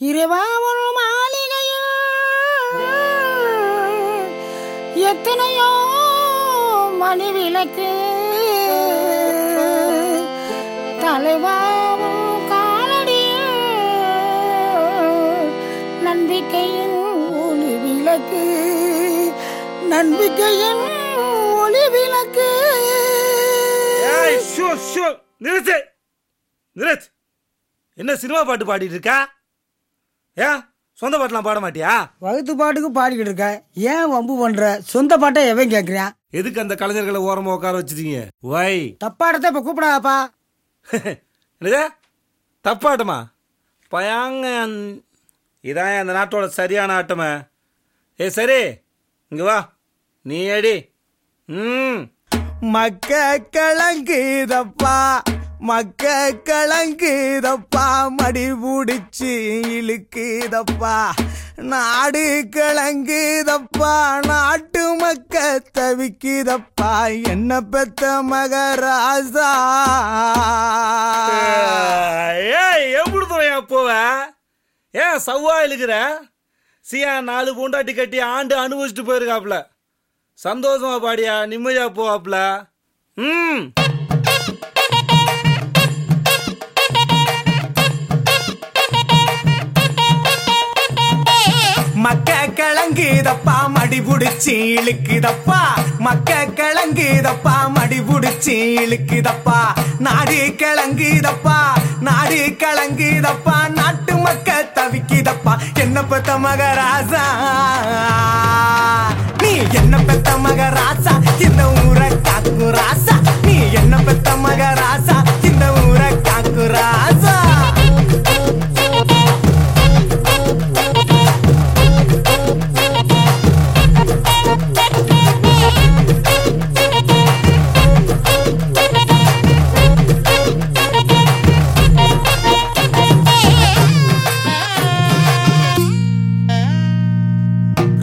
இரவாவல் மாளிகையில் எத்தனையோ மணி விளக்கு தலைவாவும் காலடியில் நம்பிக்கையின் ஒளி விளக்கு நம்பிக்கையின் ஒளி விளக்கு நிறுத்து நிறுத்து. என்ன சினிமா பாட்டு பாடிட்டு இருக்கா? ஏன் சொந்த பாட்டுலாம் பாட மாட்டியா? வகுத்து பாட்டுக்கு பாடிக்கிட்டு இருக்க. ஏன் வம்பு பண்ற? சொந்த பாட்டை எவன் கேட்குறான் எதுக்கு அந்த கலைஞர்களை ஓரமா உட்கார வச்சிருக்கீங்க வை. தப்பாடத்தை இப்ப கூப்பிடாதப்பா. என்னது? தப்பாட்டமா? பயாங்க இதான் அந்த நாட்டோட சரியான ஆட்டமே. ஏ சரி இங்க வா. நீ அடி ம். மக்க கலங்குதப்பா மக்க கலங்குதப்பா மடி பிடிச்சி இழுக்குதப்பா. நாடு கலங்குதப்பா நாட்டு மக்க தவிக்குதப்பா. என்ன பெத்த மகராசா? ஏய் எப்படி துறையா போவ ஏன் சவ்வா இழுக்கிற? சியா நாலு பூண்டாட்டி கட்டி ஆண்டு அனுபவிச்சுட்டு போயிருக்காப்ல. சந்தோஷமா பாடியா நிம்மதியா போவாப்ல. ம். மக்க கலங்குதப்பா மடி புடிச்சு இழுக்குதப்பா. மக்க கலங்குதப்பா மடி புடிச்சு இழுக்குதப்பா. நாடு கலங்குதப்பா நாடு கலங்குதப்பா நாட்டு மக்க தவிக்குதப்பா. என்ன பத்த மகராசா? நீ என்ன பெத்த மகராசா? இந்த ஊரை காக்கும் ராசா? நீ என்ன பெத்த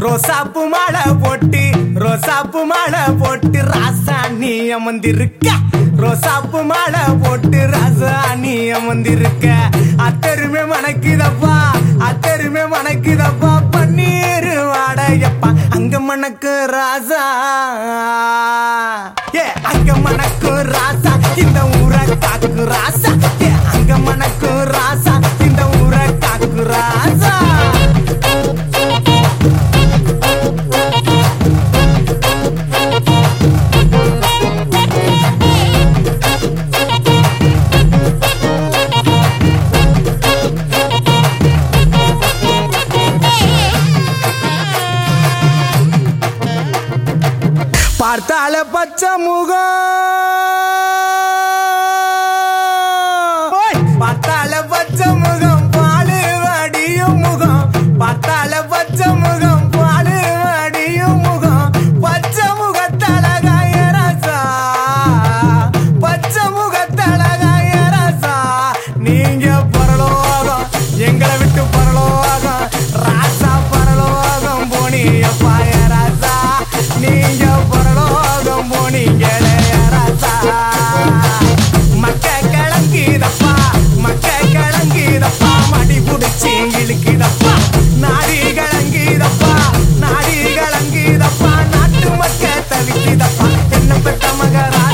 ரோசாப்பு மாலை போட்டு ரோசாப்பு மாலை போட்டு ராசாணி அமர்ந்திருக்க. ரோசாப்பு மாலை போட்டு ராசாணி அமர்ந்திருக்க. அத்தருமே மணக்குதப்பா அத்தருமே மணக்குதப்பா பன்னீர் வாடையப்பா. அங்க மணக்கு ராசா. ஏ அங்க மணக்கு ராசா. இந்த ஊரை காக்கு ராசா. பார்த்தால பச்சை முகம். பெத்த தென்னம் மகாரா